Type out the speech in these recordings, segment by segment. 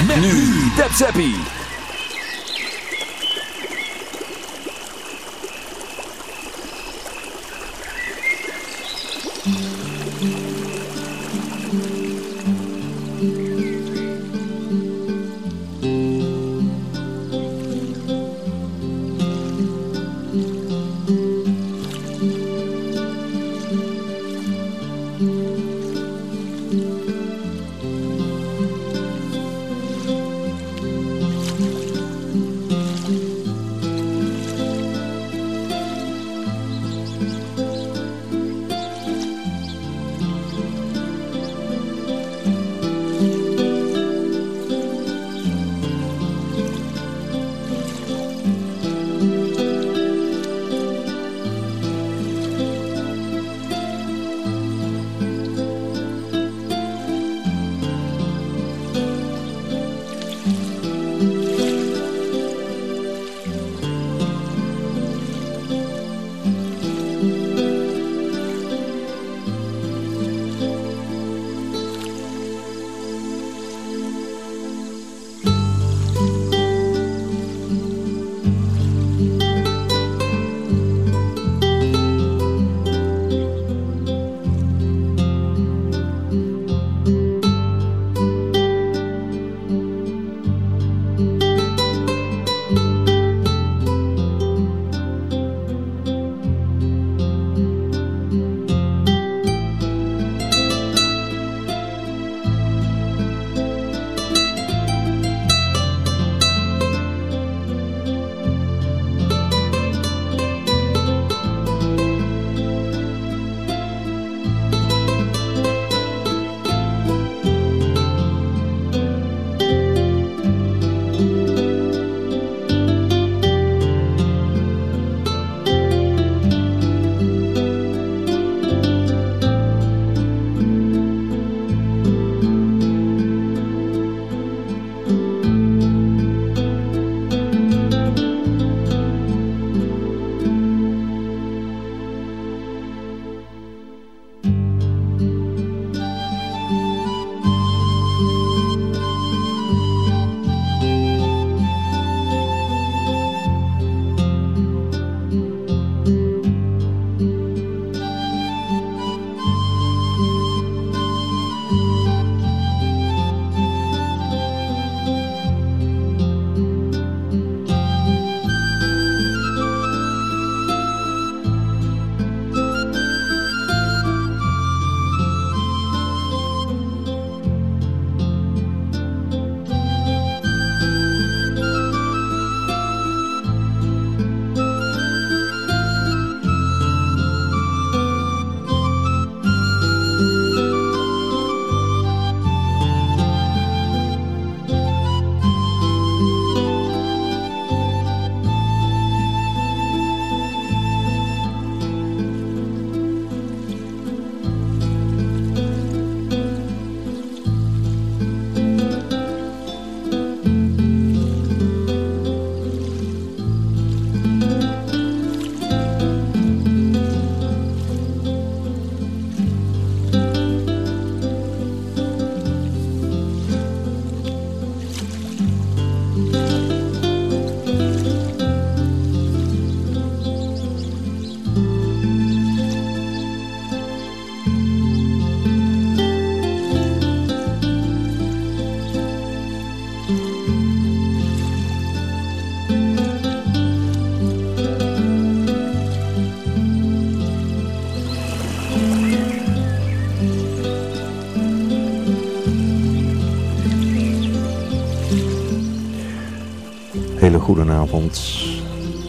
Met, nu. Tap Zappie.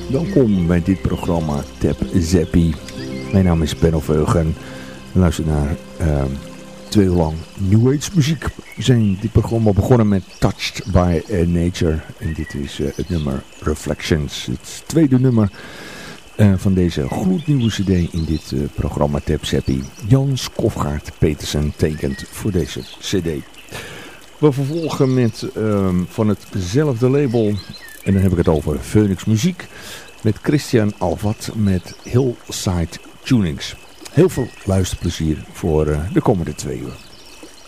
Welkom bij dit programma Tap Zappie. Mijn naam is Benno Veugen. Luister naar uh, twee lang New Age muziek. We zijn dit programma begonnen met Touched by Nature. En dit is uh, het nummer Reflections. Het tweede nummer uh, van deze gloednieuwe cd in dit uh, programma Tap Zappie. Jan Skofgaard Petersen tekent voor deze cd. We vervolgen met um, van hetzelfde label en dan heb ik het over Phoenix Muziek met Christian Alvat met Hillside Tunings. Heel veel luisterplezier voor uh, de komende twee uur.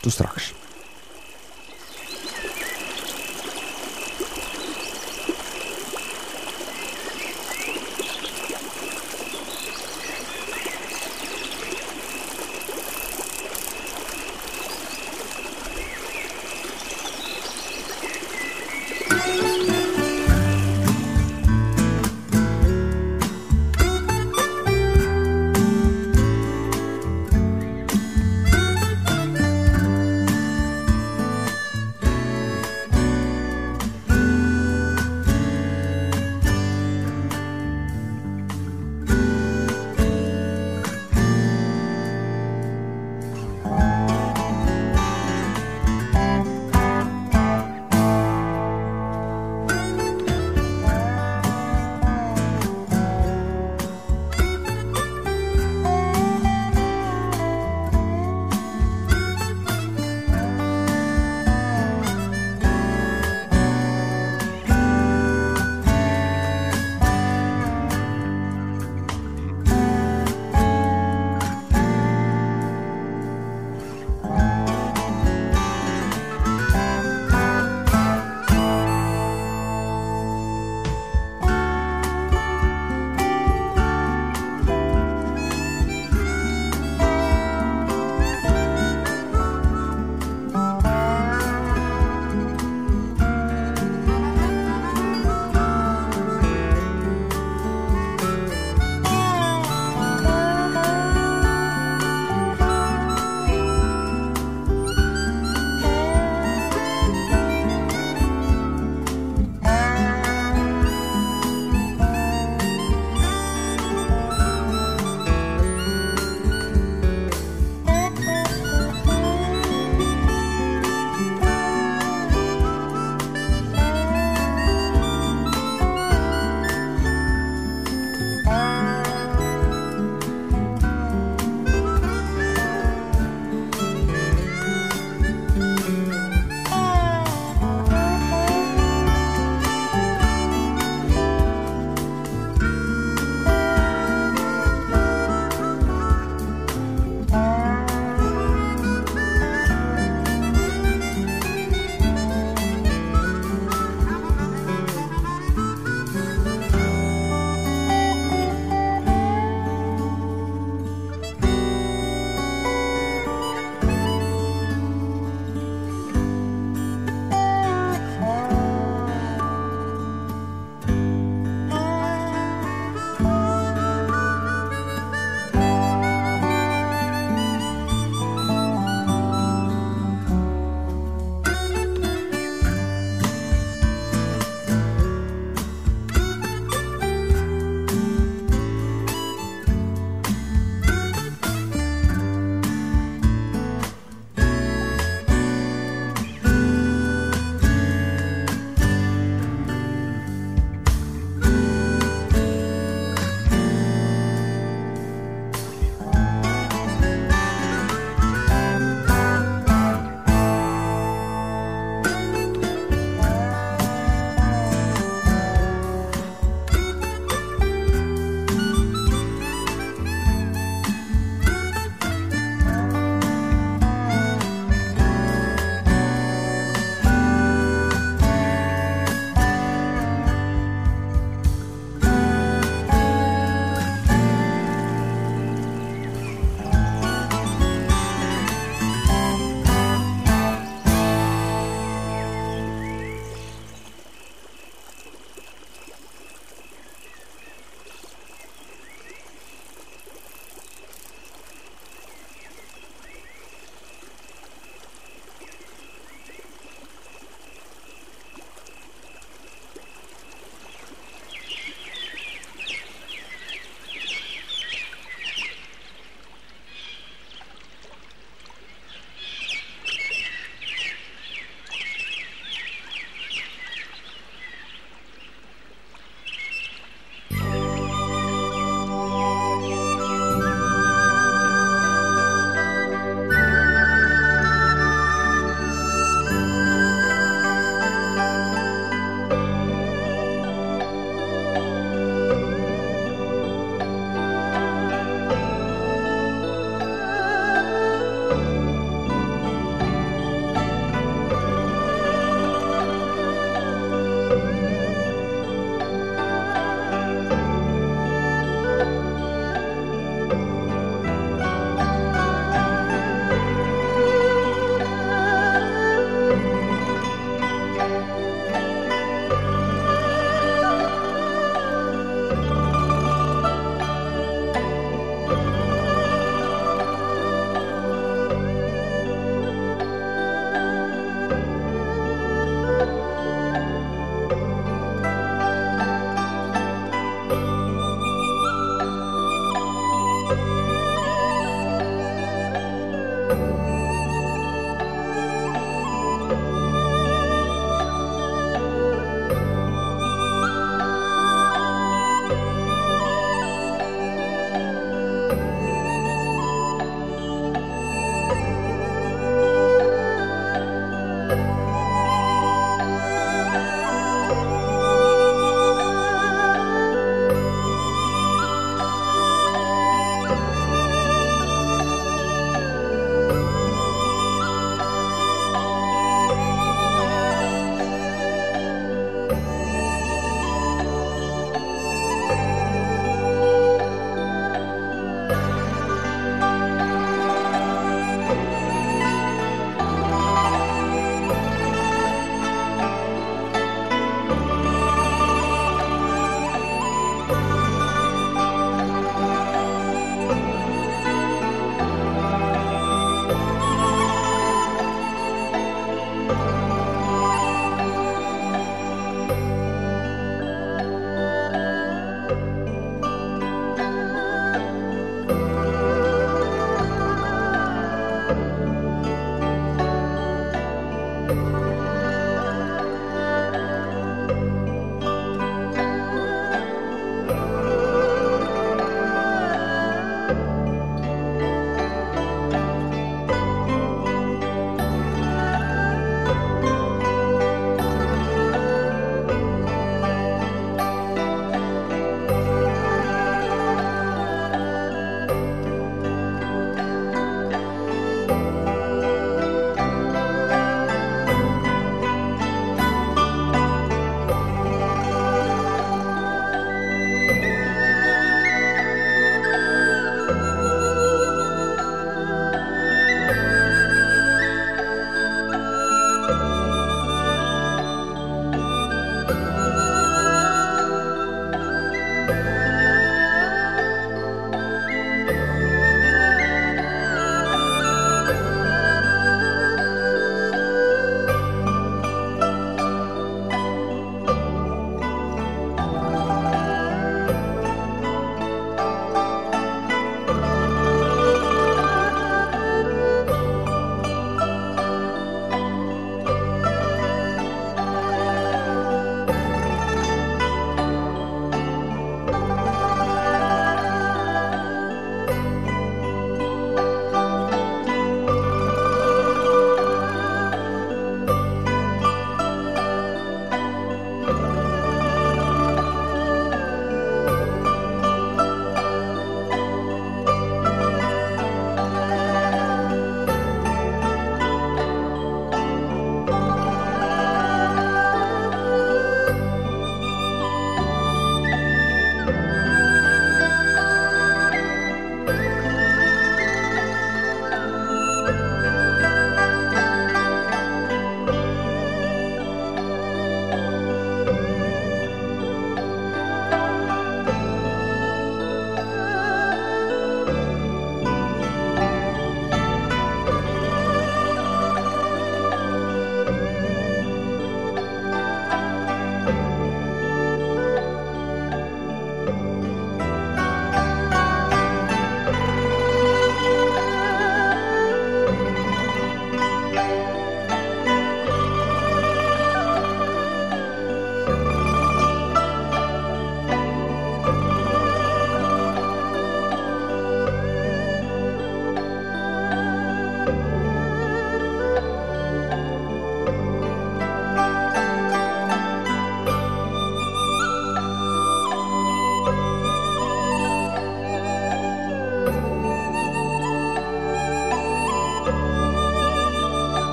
Tot straks.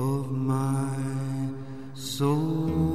Of my soul.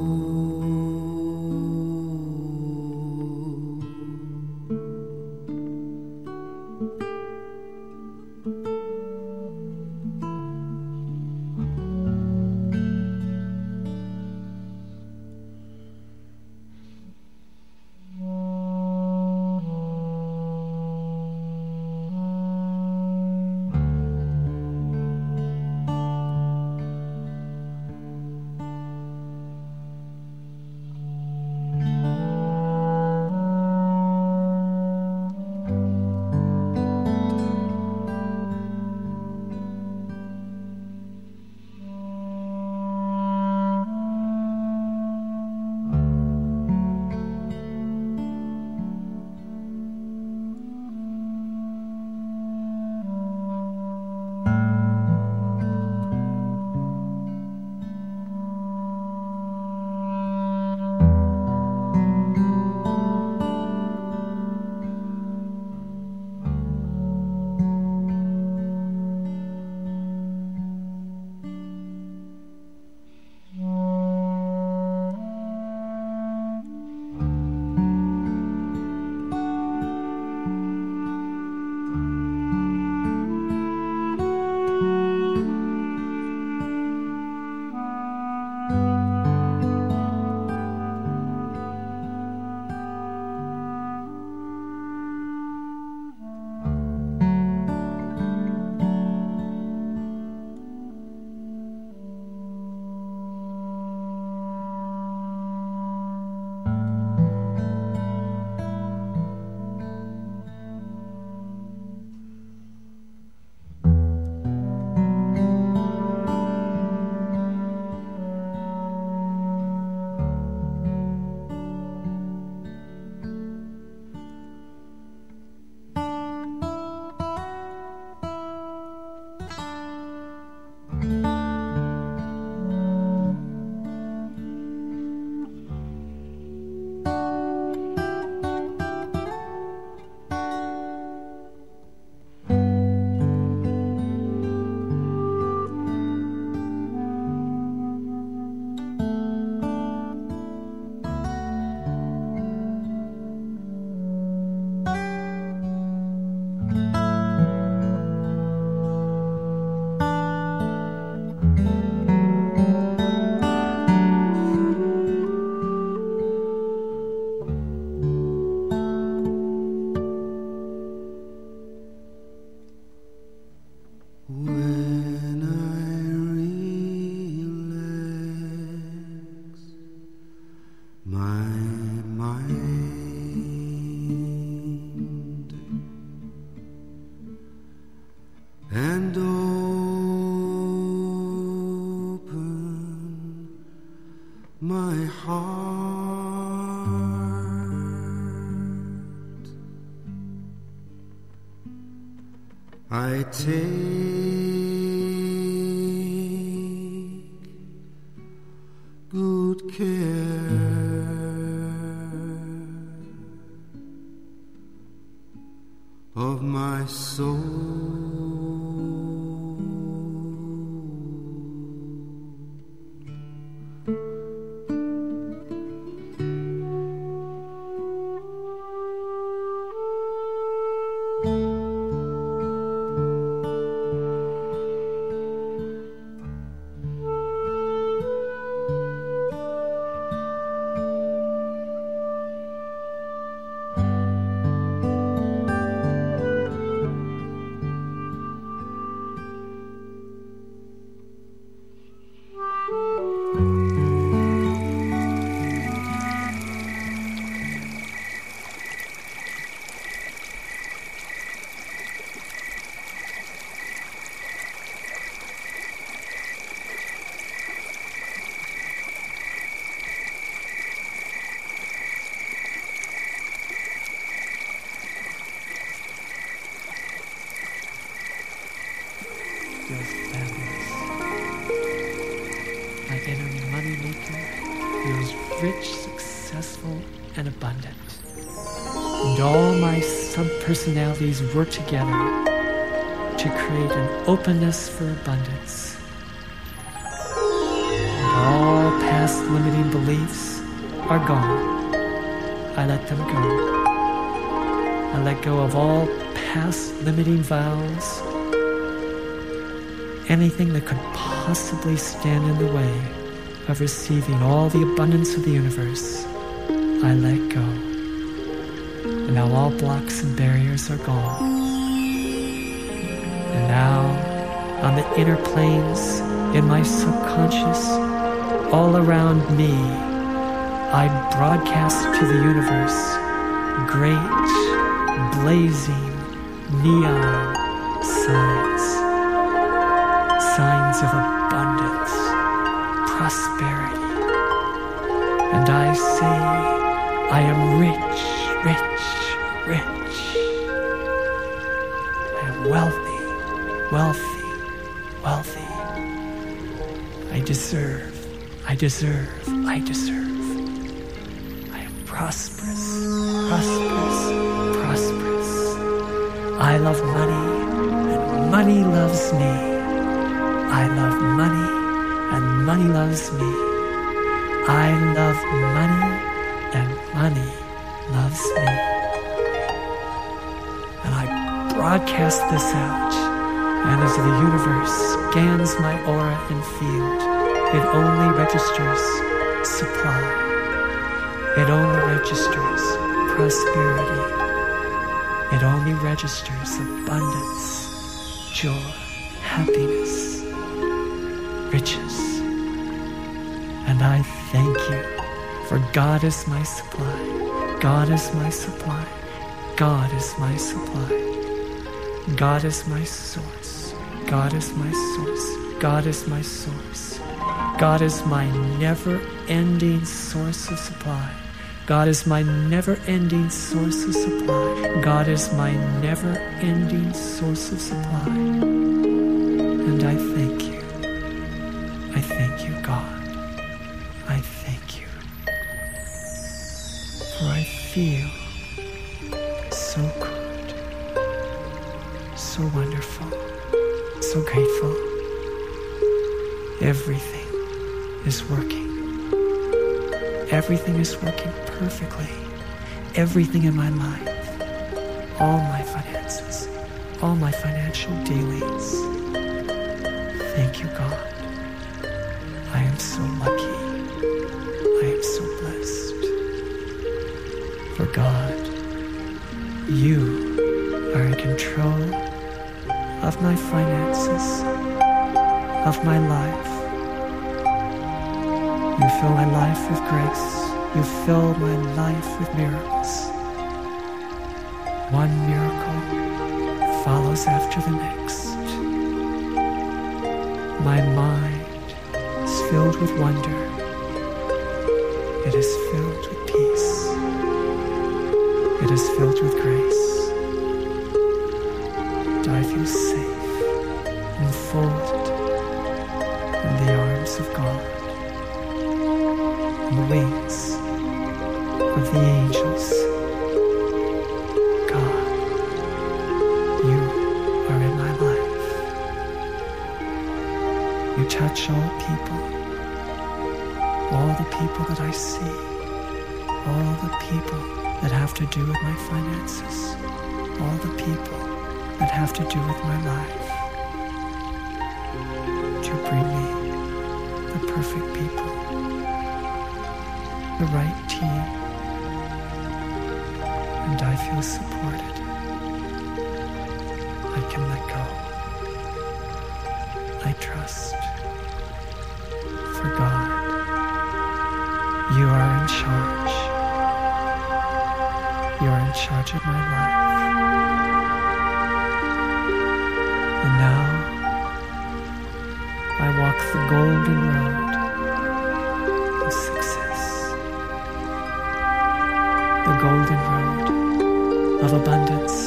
Subpersonalities work together to create an openness for abundance. And all past limiting beliefs are gone. I let them go. I let go of all past limiting vows, anything that could possibly stand in the way of receiving all the abundance of the universe, I let go. Now all blocks and barriers are gone. And now, on the inner planes, in my subconscious, all around me, I broadcast to the universe great, blazing, neon signs. Signs of abundance, prosperity. And I say, I am rich, rich, rich. I am wealthy, wealthy, wealthy. I deserve, I deserve, I deserve. I am prosperous, prosperous, prosperous. I love money, and money loves me. I love money, and money loves me. I love money, and money loves me. Broadcast this out, and as the universe scans my aura and field, it only registers supply. It only registers prosperity. It only registers abundance, joy, happiness, riches. And I thank you, for God is my supply. God is my supply. God is my supply. God is my source. God is my source. God is my source. God is my never ending source of supply. God is my never ending source of supply. God is my never ending source of supply. And I thank you. So grateful. Everything is working. Everything is working perfectly. Everything in my life, all my finances, all my financial dealings. Thank you, God. I am so lucky. I am so blessed. For God, you my finances, of my life. You fill my life with grace. You fill my life with miracles. One miracle follows after the next. My mind is filled with wonder. It is filled with peace. It is filled with grace. People that have to do with my finances, all the people that have to do with my life. To bring me the perfect people the right team, and I feel supported. I can let go. I trust. For God, you are in charge. Charge of my life. And now, I walk the golden road of success the golden road of abundance,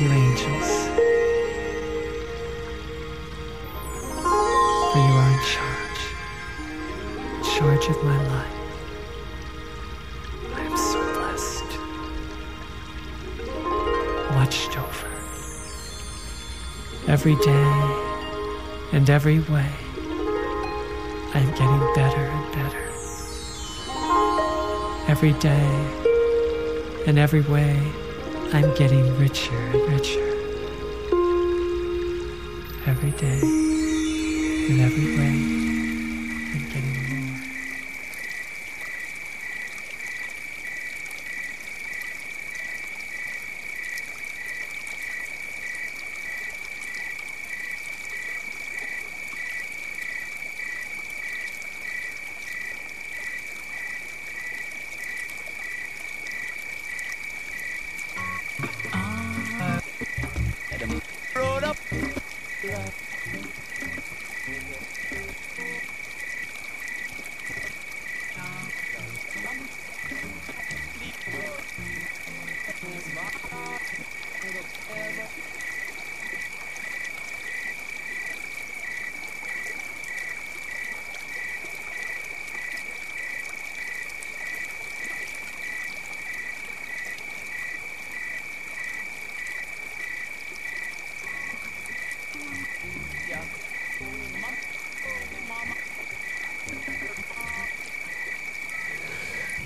You, angels. For you are in charge. In charge of my life. I am so blessed. Watched over. Every day and every way. I am getting better and better. Every day and every way, I'm getting richer and richer. Every day in every way,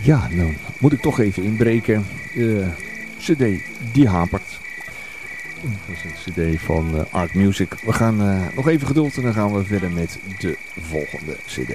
Ja, dan moet ik toch even inbreken. De cd die hapert. Dat is een cd van uh, Art Music. We gaan uh, nog even geduld en dan gaan we verder met de volgende cd.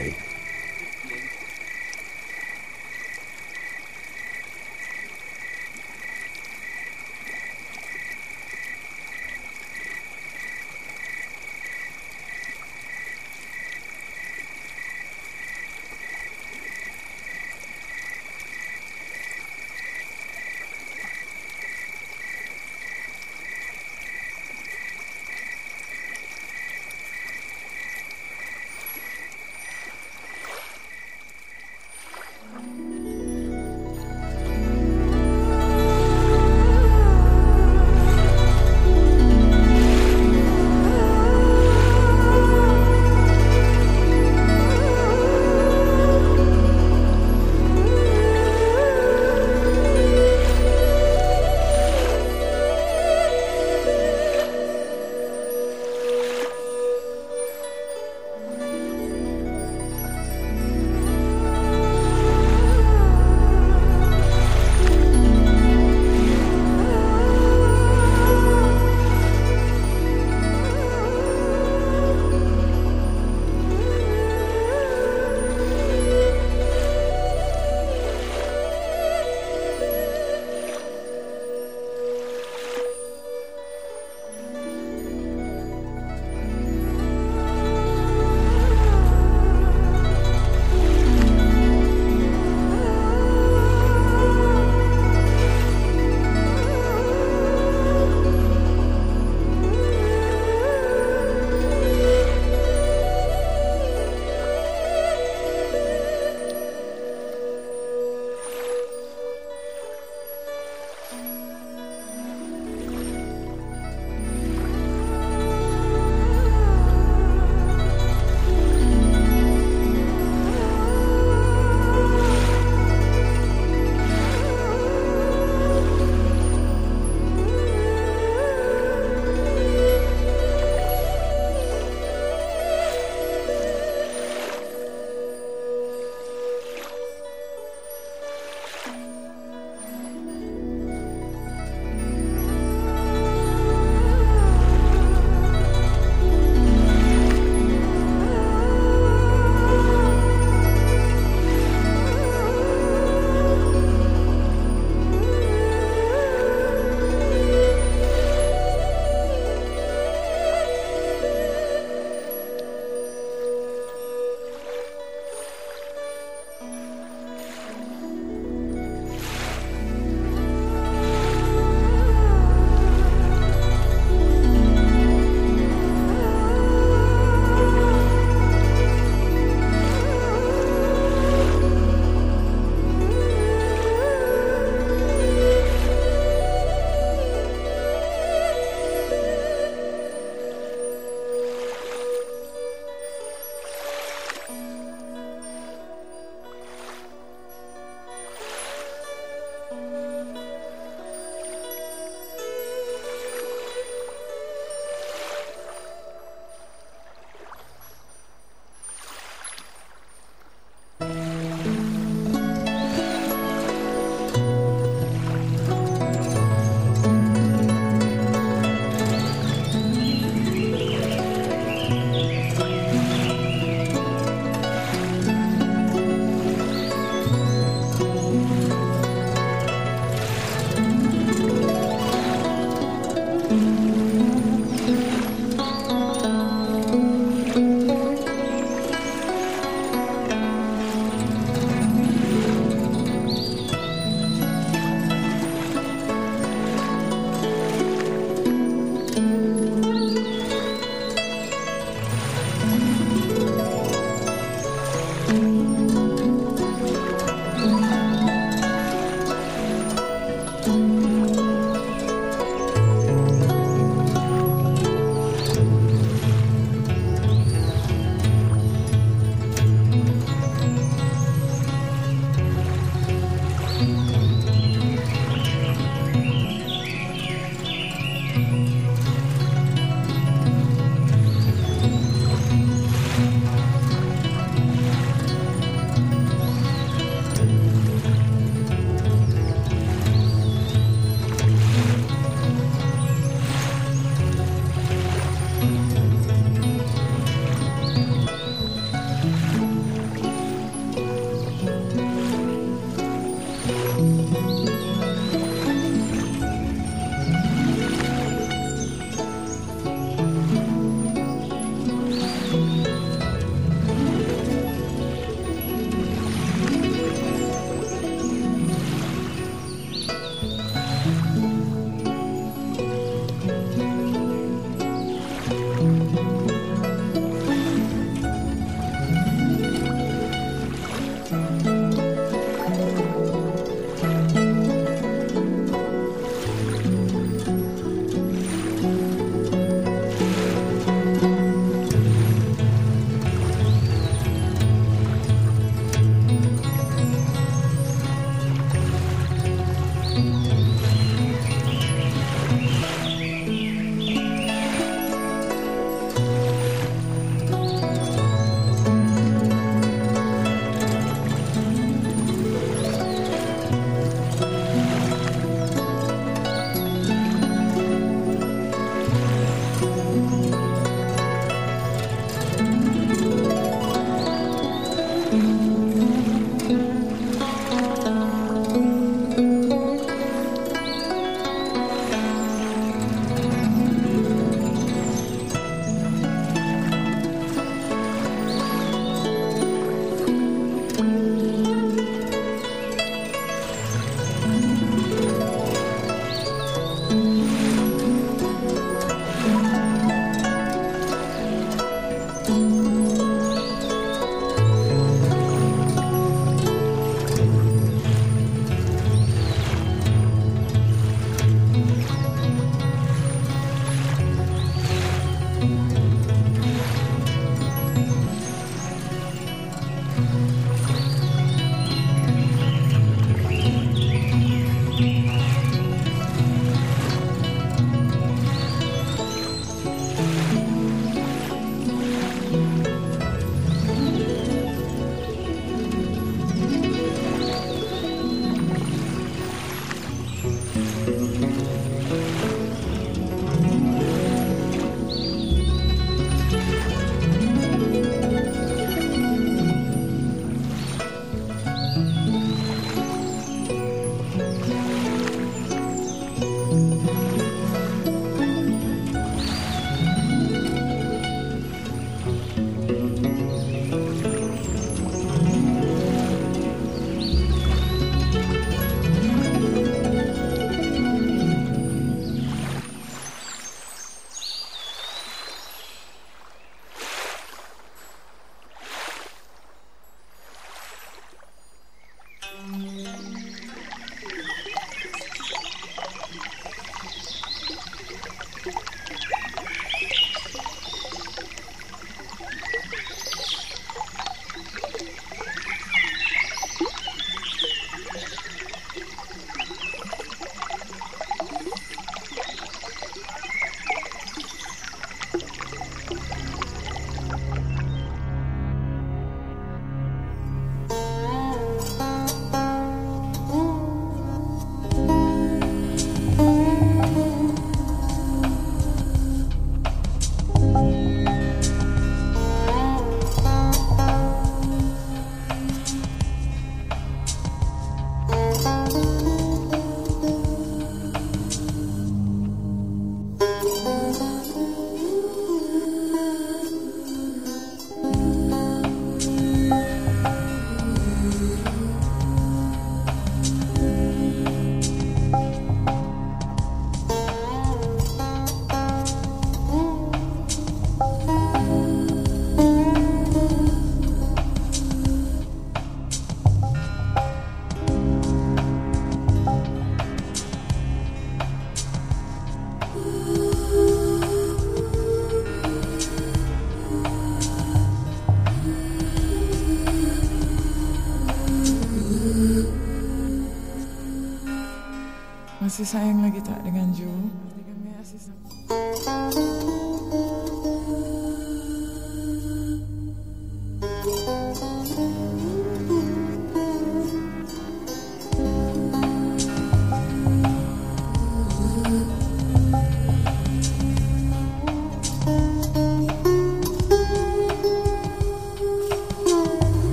Masih sayang lagi tak dengan Joe?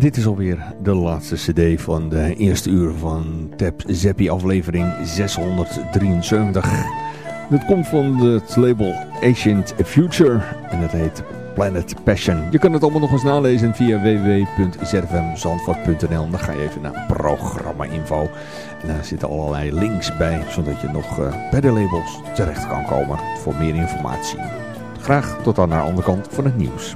Dit is alweer de laatste cd van de eerste uur van Tap Zeppi aflevering 673. Dit komt van het label Ancient Future en het heet Planet Passion. Je kan het allemaal nog eens nalezen via www.zfmzandvoort.nl. Dan ga je even naar programma info. En daar zitten allerlei links bij, zodat je nog uh, bij de labels terecht kan komen voor meer informatie. Graag tot aan de andere kant van het nieuws.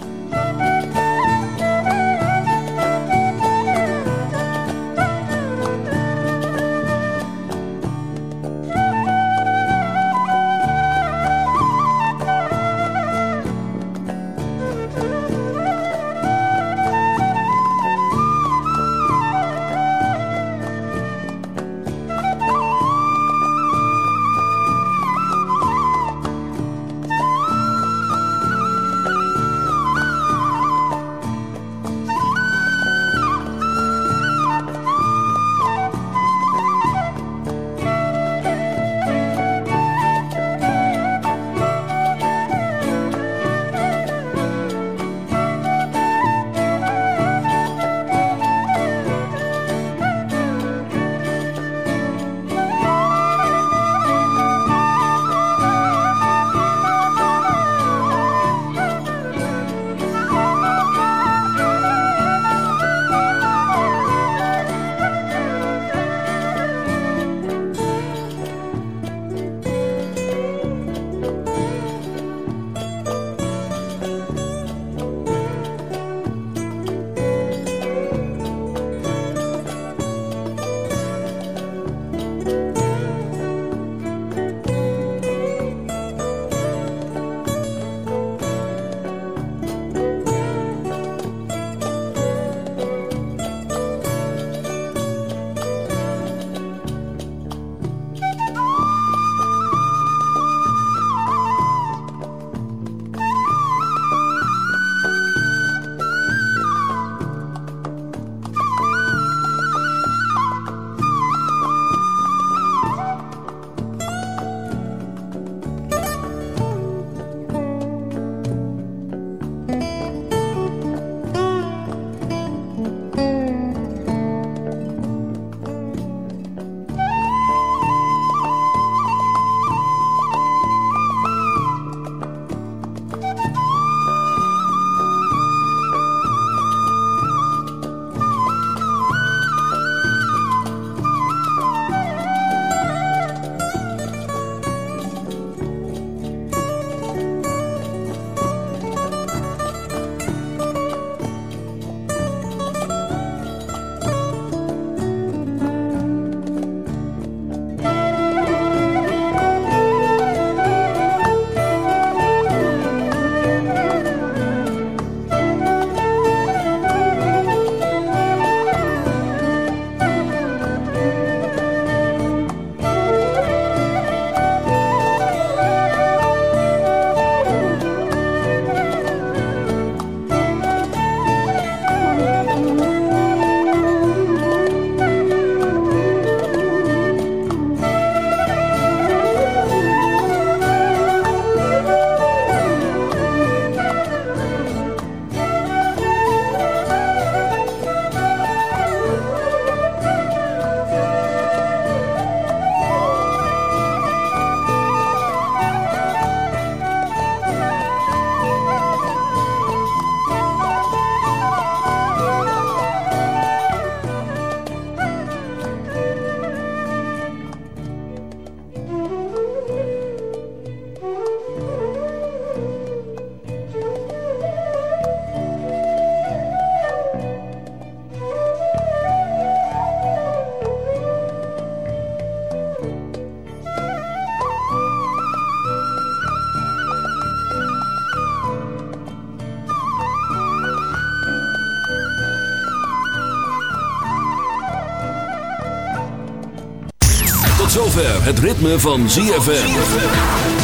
Het ritme van ZFM.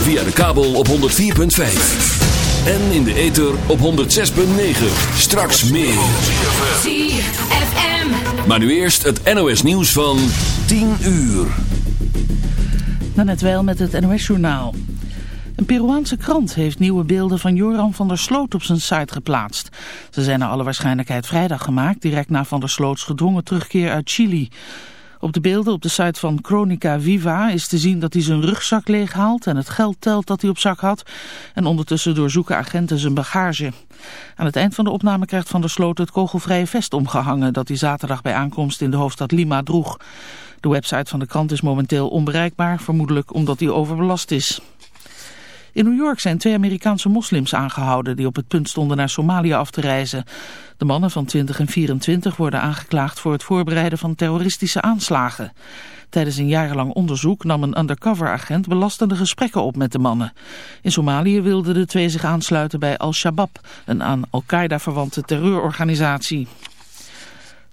Via de kabel op 104.5. En in de ether op 106.9. Straks meer. ZFM. Maar nu eerst het NOS nieuws van 10 uur. net wel met het NOS-journaal. Een Peruaanse krant heeft nieuwe beelden van Joran van der Sloot op zijn site geplaatst. Ze zijn naar alle waarschijnlijkheid vrijdag gemaakt, direct na van der Sloots gedwongen terugkeer uit Chili. Op de beelden op de site van Chronica Viva is te zien dat hij zijn rugzak leeghaalt en het geld telt dat hij op zak had. En ondertussen doorzoeken agenten zijn bagage. Aan het eind van de opname krijgt Van der Sloot het kogelvrije vest omgehangen dat hij zaterdag bij aankomst in de hoofdstad Lima droeg. De website van de krant is momenteel onbereikbaar, vermoedelijk omdat hij overbelast is. In New York zijn twee Amerikaanse moslims aangehouden die op het punt stonden naar Somalië af te reizen. De mannen van 20 en 24 worden aangeklaagd voor het voorbereiden van terroristische aanslagen. Tijdens een jarenlang onderzoek nam een undercover-agent belastende gesprekken op met de mannen. In Somalië wilden de twee zich aansluiten bij Al-Shabaab, een aan Al-Qaeda verwante terreurorganisatie.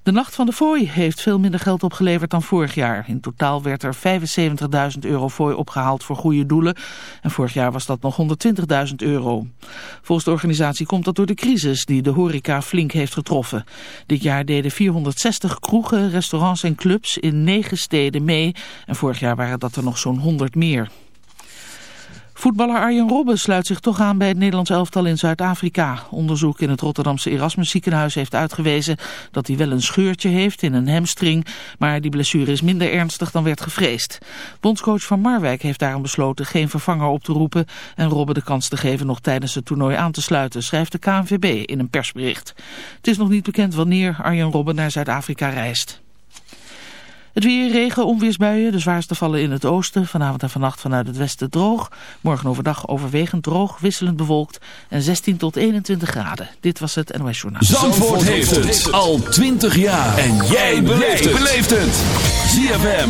De Nacht van de Fooi heeft veel minder geld opgeleverd dan vorig jaar. In totaal werd er 75.000 euro fooi opgehaald voor goede doelen. En vorig jaar was dat nog 120.000 euro. Volgens de organisatie komt dat door de crisis die de horeca flink heeft getroffen. Dit jaar deden 460 kroegen, restaurants en clubs in negen steden mee. En vorig jaar waren dat er nog zo'n 100 meer. Voetballer Arjen Robben sluit zich toch aan bij het Nederlands elftal in Zuid-Afrika. Onderzoek in het Rotterdamse Erasmus ziekenhuis heeft uitgewezen dat hij wel een scheurtje heeft in een hamstring, maar die blessure is minder ernstig dan werd gevreesd. Bondscoach van Marwijk heeft daarom besloten geen vervanger op te roepen en Robben de kans te geven nog tijdens het toernooi aan te sluiten, schrijft de KNVB in een persbericht. Het is nog niet bekend wanneer Arjen Robben naar Zuid-Afrika reist. Het weer, regen, onweersbuien. De zwaarste vallen in het oosten. Vanavond en vannacht vanuit het westen droog. Morgen overdag overwegend droog, wisselend bewolkt. En 16 tot 21 graden. Dit was het NOS Journaal. Zandvoort heeft het al 20 jaar. En jij beleeft het. ZFM.